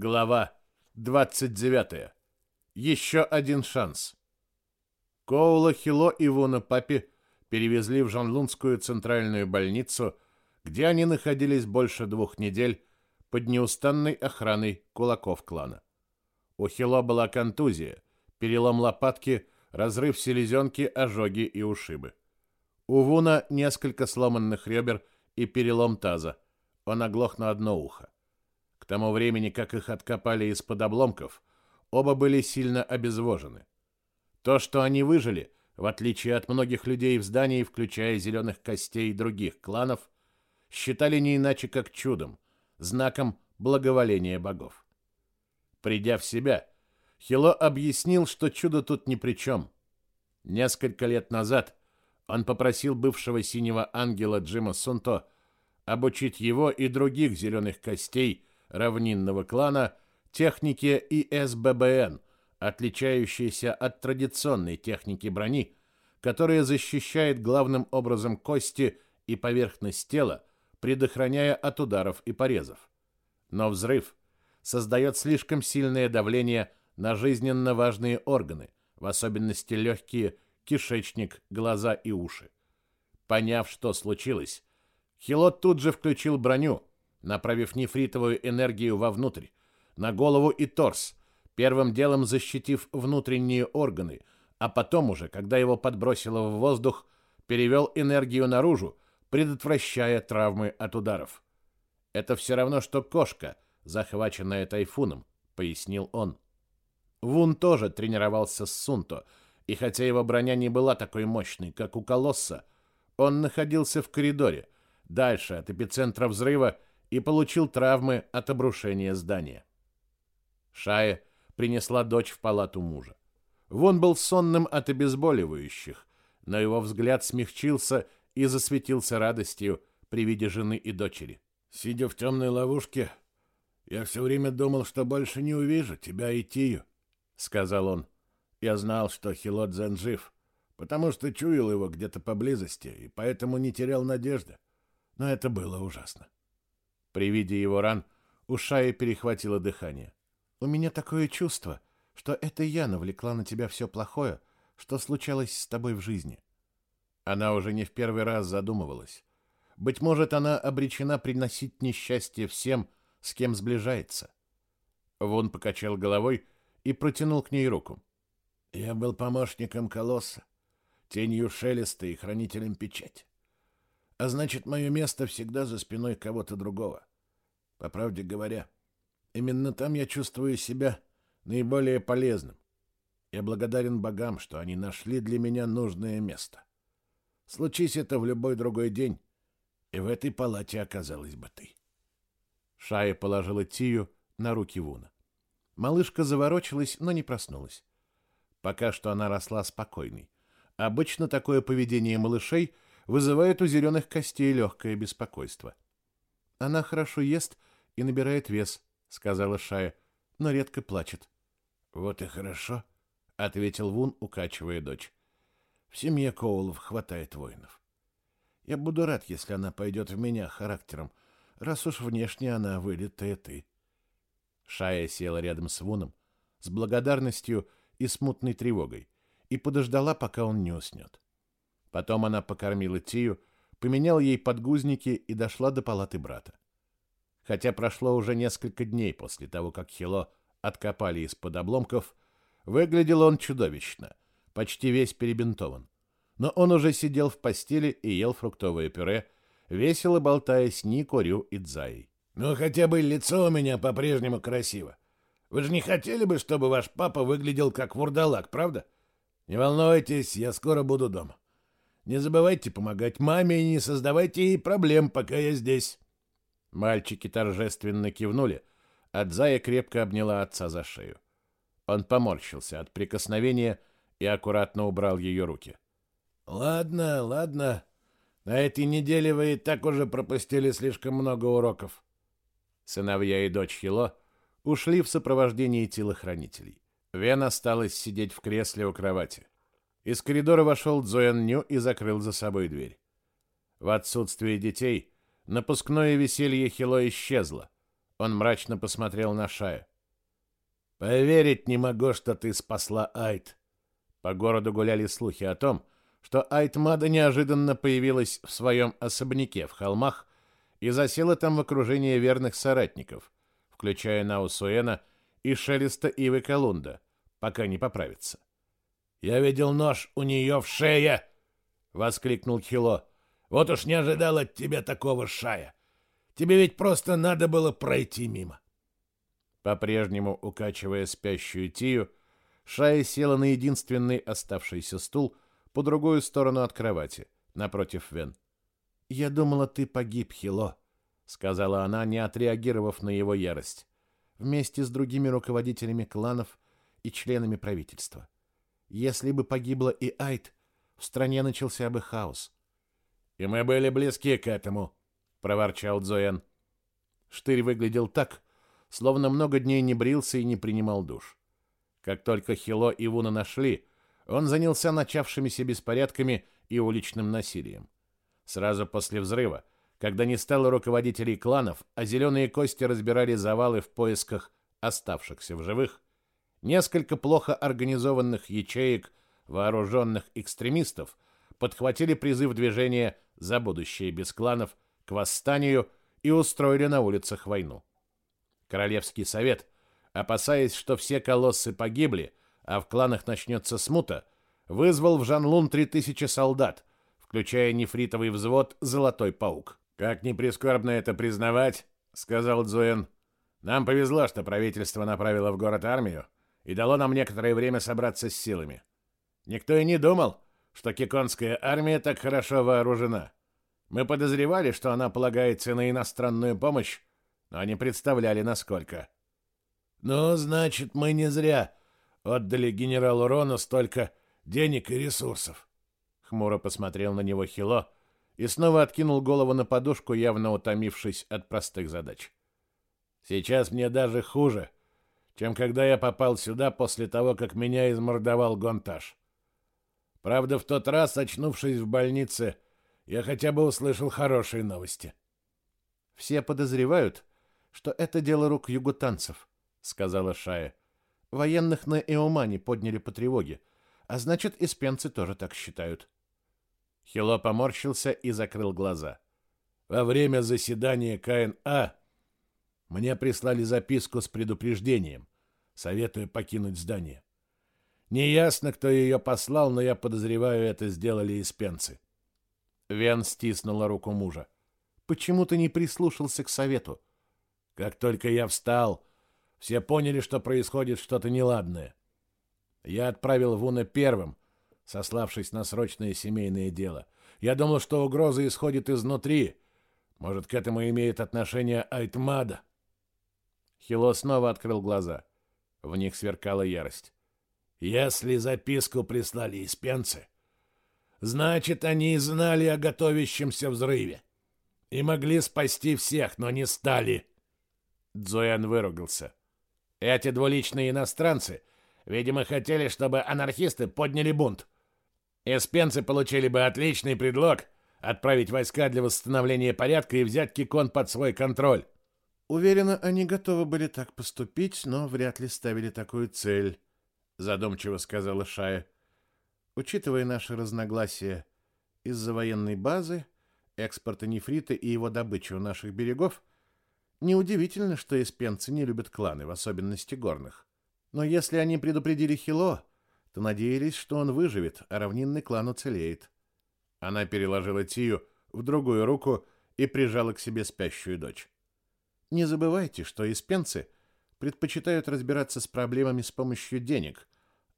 Глава 29. Еще один шанс. Коула, Хило и Вуна Папи перевезли в Жанлунскую центральную больницу, где они находились больше двух недель под неустанной охраной кулаков клана. У Хило была контузия, перелом лопатки, разрыв селезенки, ожоги и ушибы. У Вуна несколько сломанных ребер и перелом таза. Он оглох на одно ухо. Тому времени, как их откопали из-под обломков, оба были сильно обезвожены. То, что они выжили, в отличие от многих людей в здании, включая зеленых костей других кланов, считали не иначе как чудом, знаком благоволения богов. Придя в себя, Хило объяснил, что чудо тут ни при чем. Несколько лет назад он попросил бывшего синего ангела Джима Сунто обучить его и других зеленых костей равнинного клана технике ИСББН, отличающейся от традиционной техники брони, которая защищает главным образом кости и поверхность тела, предохраняя от ударов и порезов. Но взрыв создает слишком сильное давление на жизненно важные органы, в особенности легкие, кишечник, глаза и уши. Поняв, что случилось, Хилот тут же включил броню, направив нефритовую энергию вовнутрь, на голову и торс, первым делом защитив внутренние органы, а потом уже, когда его подбросило в воздух, перевел энергию наружу, предотвращая травмы от ударов. Это все равно, что кошка, захваченная тайфуном, пояснил он. Вун тоже тренировался с Сунто, и хотя его броня не была такой мощной, как у Колосса, он находился в коридоре, дальше от эпицентра взрыва, и получил травмы от обрушения здания. Шая принесла дочь в палату мужа. Вон был сонным от обезболивающих, но его взгляд смягчился и засветился радостью при виде жены и дочери. Сидя в темной ловушке, я все время думал, что больше не увижу тебя и Тию, сказал он. Я знал, что Хилодзен жив, потому что чуял его где-то поблизости и поэтому не терял надежды. Но это было ужасно. При виде его ран у Шаи перехватило дыхание. У меня такое чувство, что это я навлекла на тебя все плохое, что случалось с тобой в жизни. Она уже не в первый раз задумывалась. Быть может, она обречена приносить несчастье всем, с кем сближается. Вон покачал головой и протянул к ней руку. Я был помощником колосса, тенью шелеста и хранителем печати. А значит, мое место всегда за спиной кого-то другого. По правде говоря, именно там я чувствую себя наиболее полезным. Я благодарен богам, что они нашли для меня нужное место. Случись это в любой другой день, и в этой палате оказалась бы ты. Шая положила Тию на руки Вуна. Малышка заворочилась, но не проснулась. Пока что она росла спокойной. Обычно такое поведение малышей вызывает у зеленых костей легкое беспокойство. Она хорошо ест и набирает вес, сказала Шая, но редко плачет. Вот и хорошо, ответил Вун, укачивая дочь. В семье Коулов хватает воинов. Я буду рад, если она пойдет в меня характером, раз уж внешне она вылитая ты. Шая села рядом с Вуном с благодарностью и смутной тревогой и подождала, пока он не уснет. Потом она покормила Тию, поменяла ей подгузники и дошла до палаты брата. Хотя прошло уже несколько дней после того, как Хило откопали из-под обломков, выглядел он чудовищно, почти весь перебинтован. Но он уже сидел в постели и ел фруктовое пюре, весело болтая с Нико, и Дзаей. «Ну, хотя бы лицо у меня по-прежнему красиво. Вы же не хотели бы, чтобы ваш папа выглядел как вурдалак, правда? Не волнуйтесь, я скоро буду дома. Не забывайте помогать маме и не создавайте ей проблем, пока я здесь». Мальчики торжественно кивнули, а Дзая крепко обняла отца за шею. Он поморщился от прикосновения и аккуратно убрал ее руки. «Ладно, ладно. На этой неделе вы и так уже пропустили слишком много уроков». Сыновья и дочь Хило ушли в сопровождении телохранителей. Вен осталась сидеть в кресле у кровати. Из коридора вошел Цзуэн Ню и закрыл за собой дверь. В отсутствие детей напускное веселье Хило исчезло. Он мрачно посмотрел на Шая. Поверить не могу, что ты спасла Айт. По городу гуляли слухи о том, что Айтмада неожиданно появилась в своем особняке в холмах и засела там в окружении верных соратников, включая Наусуэна и Шелеста Ивы Колунда, пока не поправится. «Я видел нож у нее в шее!» — воскликнул Хило. «Вот уж не ожидал от тебя такого шая. Тебе ведь просто надо было пройти мимо». По-прежнему укачивая спящую Тию, Шая села на единственный оставшийся стул по другую сторону от кровати, напротив Вен. «Я думала, ты погиб, Хило», — сказала она, не отреагировав на его ярость, вместе с другими руководителями кланов и членами правительства. Если бы погибла и Айт, в стране начался бы хаос. «И мы были близки к этому», — проворчал Дзоэн. Штырь выглядел так, словно много дней не брился и не принимал душ. Как только Хило и Вуна нашли, он занялся начавшимися беспорядками и уличным насилием. Сразу после взрыва, когда не стало руководителей кланов, а зеленые кости разбирали завалы в поисках оставшихся в живых, несколько плохо организованных ячеек вооруженных экстремистов подхватили призыв движения «За будущее без кланов» к восстанию и устроили на улицах войну. Королевский совет, опасаясь, что все колоссы погибли, а в кланах начнется смута, вызвал в Жанлун 3000 солдат, включая нефритовый взвод «Золотой паук». «Как ни прискорбно это признавать», — сказал Дзуэн, — «нам повезло, что правительство направило в город армию и дало нам некоторое время собраться с силами. Никто и не думал, что киконская армия так хорошо вооружена. Мы подозревали, что она полагается на иностранную помощь, но не представляли, насколько. «Ну, значит, мы не зря отдали генералу Рону столько денег и ресурсов», — хмуро посмотрел на него Хило и снова откинул голову на подушку, явно утомившись от простых задач. «Сейчас мне даже хуже, чем когда я попал сюда после того, как меня измордовал Гонтаж. Правда, в тот раз, очнувшись в больнице, я хотя бы услышал хорошие новости». «Все подозревают, что это дело рук югутанцев, сказала Шая. Военных на Эомане подняли по тревоге, а значит, испенцы тоже так считают. Хило поморщился и закрыл глаза. Во время заседания КНА мне прислали записку с предупреждением. Советую покинуть здание. Неясно, кто ее послал, но я подозреваю, это сделали испенцы. Вен стиснула руку мужа. Почему ты не прислушался к совету? Как только я встал, все поняли, что происходит что-то неладное. Я отправил Вуна первым, сославшись на срочное семейное дело. Я думал, что угроза исходит изнутри. Может, к этому имеет отношение Айтмада. Хило снова открыл глаза. В них сверкала ярость. Если записку прислали испенцы, значит, они знали о готовящемся взрыве и могли спасти всех, но не стали. Дзоян выругался. Эти двуличные иностранцы, видимо, хотели, чтобы анархисты подняли бунт. Эспенцы получили бы отличный предлог отправить войска для восстановления порядка и взять Кикон под свой контроль. Уверена, они готовы были так поступить, но вряд ли ставили такую цель, задумчиво сказала Шая. Учитывая наши разногласия из-за военной базы, экспорта нефрита и его добычи у наших берегов, Неудивительно, что испенцы не любят кланы, в особенности горных. Но если они предупредили Хило, то надеялись, что он выживет, а равнинный клан уцелеет. Она переложила Тию в другую руку и прижала к себе спящую дочь. Не забывайте, что испенцы предпочитают разбираться с проблемами с помощью денег,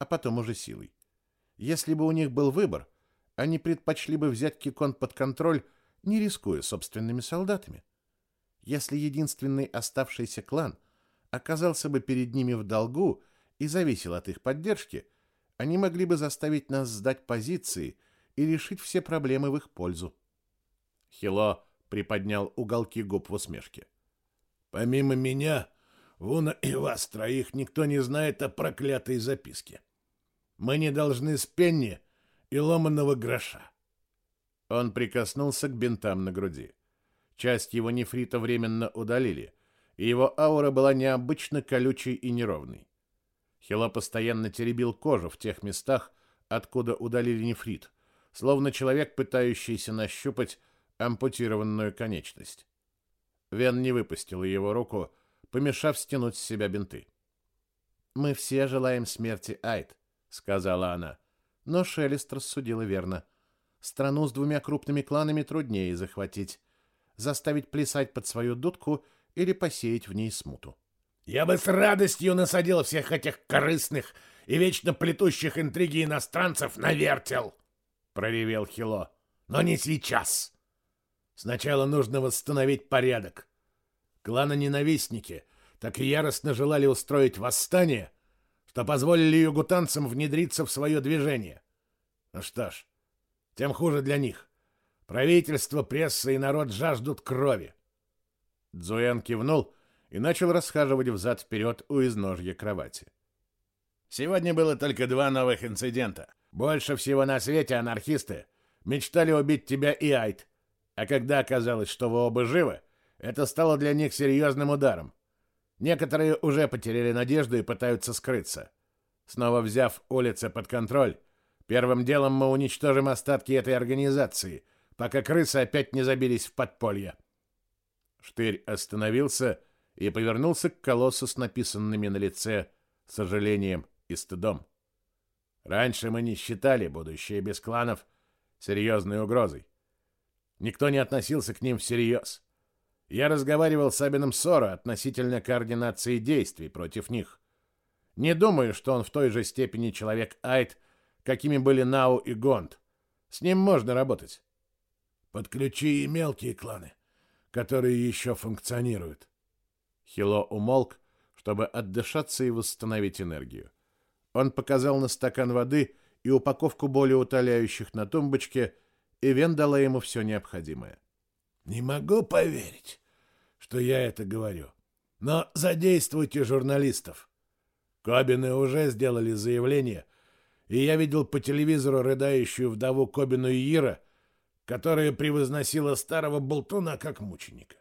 а потом уже силой. Если бы у них был выбор, они предпочли бы взять Кикон под контроль, не рискуя собственными солдатами. Если единственный оставшийся клан оказался бы перед ними в долгу и зависел от их поддержки, они могли бы заставить нас сдать позиции и решить все проблемы в их пользу. Хило приподнял уголки губ в усмешке. Помимо меня, Вуна и вас троих никто не знает о проклятой записке. Мы не должны с пенни и ломаного гроша. Он прикоснулся к бинтам на груди. Часть его нефрита временно удалили, и его аура была необычно колючей и неровной. Хило постоянно теребил кожу в тех местах, откуда удалили нефрит, словно человек, пытающийся нащупать ампутированную конечность. Вен не выпустила его руку, помешав стянуть с себя бинты. «Мы все желаем смерти Айд», — сказала она. Но Шелест рассудила верно. Страну с двумя крупными кланами труднее захватить. Заставить плясать под свою дудку или посеять в ней смуту. «Я бы с радостью насадил всех этих корыстных и вечно плетущих интриги иностранцев на вертел!» — проревел Хило. «Но не сейчас!» Сначала нужно восстановить порядок. Кланы-ненавистники так яростно желали устроить восстание, что позволили югутанцам внедриться в свое движение. Ну что ж, тем хуже для них. Правительство, пресса и народ жаждут крови. Дзуэн кивнул и начал расхаживать взад-вперед у изножья кровати. Сегодня было только два новых инцидента. Больше всего на свете анархисты мечтали убить тебя и Айт. А когда оказалось, что вы оба живы, это стало для них серьезным ударом. Некоторые уже потеряли надежду и пытаются скрыться. Снова взяв улицы под контроль, первым делом мы уничтожим остатки этой организации, пока крысы опять не забились в подполье. Штырь остановился и повернулся к колоссу с написанными на лице сожалением и стыдом. Раньше мы не считали будущее без кланов серьезной угрозой. Никто не относился к ним всерьез. Я разговаривал с Абином Соро относительно координации действий против них. Не думаю, что он в той же степени человек Айт, какими были Нау и Гонд. С ним можно работать. Подключи и мелкие кланы, которые еще функционируют. Хило умолк, чтобы отдышаться и восстановить энергию. Он показал на стакан воды и упаковку более утоляющих на тумбочке, и Вен дала ему все необходимое. «Не могу поверить что я это говорю. Но задействуйте журналистов. Кобины уже сделали заявление, и я видел по телевизору рыдающую вдову Кобину Ира, которая превозносила старого болтуна как мученика.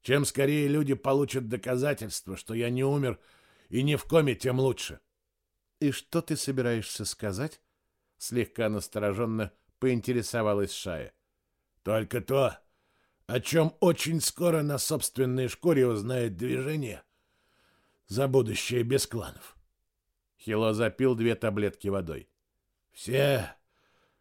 Чем скорее люди получат доказательства, что я не умер и не в коме, тем лучше. — И что ты собираешься сказать? — слегка настороженно поинтересовалась Шая. — Только то, о чем очень скоро на собственной шкуре узнает движение за будущее без кланов. Хило запил две таблетки водой. Все,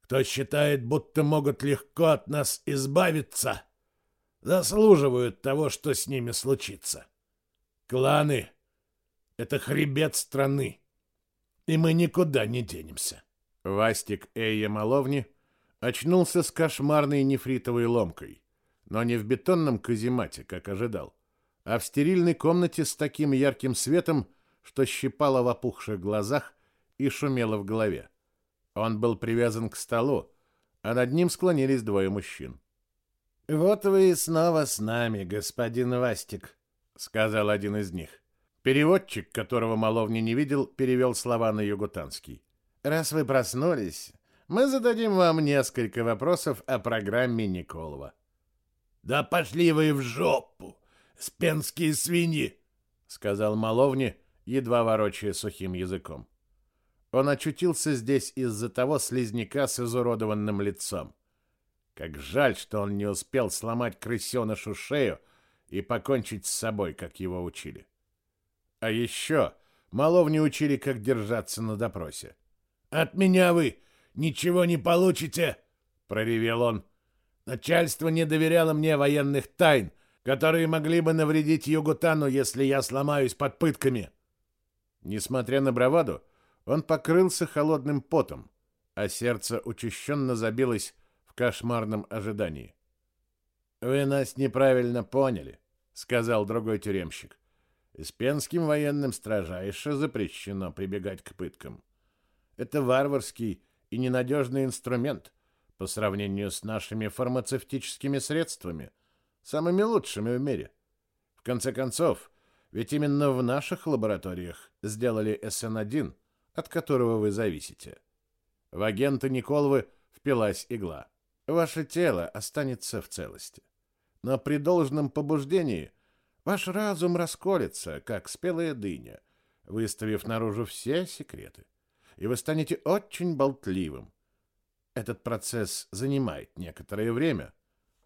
кто считает, будто могут легко от нас избавиться, заслуживают того, что с ними случится. Кланы — это хребет страны, и мы никуда не денемся. Вастик Эйя Маловни очнулся с кошмарной нефритовой ломкой но не в бетонном каземате, как ожидал, а в стерильной комнате с таким ярким светом, что щипало в опухших глазах и шумело в голове. Он был привязан к столу, а над ним склонились двое мужчин. «Вот вы и снова с нами, господин Вастик», — сказал один из них. Переводчик, которого Маловни не видел, перевел слова на югутанский. «Раз вы проснулись, мы зададим вам несколько вопросов о программе Николова». «Да пошли вы в жопу, спенские свиньи!» — сказал Маловни, едва ворочая сухим языком. Он очутился здесь из-за того слизняка с изуродованным лицом. Как жаль, что он не успел сломать крысенышу шею и покончить с собой, как его учили. А еще Маловни учили, как держаться на допросе. «От меня вы ничего не получите!» — проревел он. Начальство не доверяло мне военных тайн, которые могли бы навредить Югутану, если я сломаюсь под пытками. Несмотря на браваду, он покрылся холодным потом, а сердце учащенно забилось в кошмарном ожидании. «Вы нас неправильно поняли», — сказал другой тюремщик. «Испенским военным строжайше запрещено прибегать к пыткам. Это варварский и ненадежный инструмент, по сравнению с нашими фармацевтическими средствами, самыми лучшими в мире. В конце концов, ведь именно в наших лабораториях сделали СН-1, от которого вы зависите. В агента Николвы впилась игла. Ваше тело останется в целости. Но при должном побуждении Ваш разум расколется, как спелая дыня, выставив наружу все секреты, и вы станете очень болтливым. Этот процесс занимает некоторое время,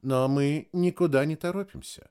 но мы никуда не торопимся.